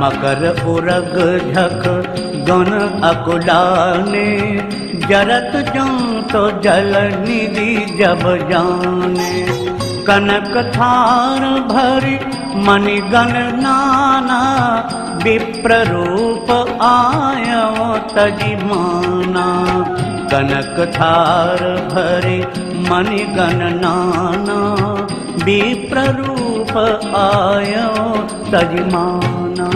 मकर उरग झक गण अकुलाने जरत जाऊं तो जल निधि जब जाने। कनक थार भरी मणिगण नाना विप्र रूप आयो तजी माना। कनक थार भरी नाना विप्र आयो तजी माना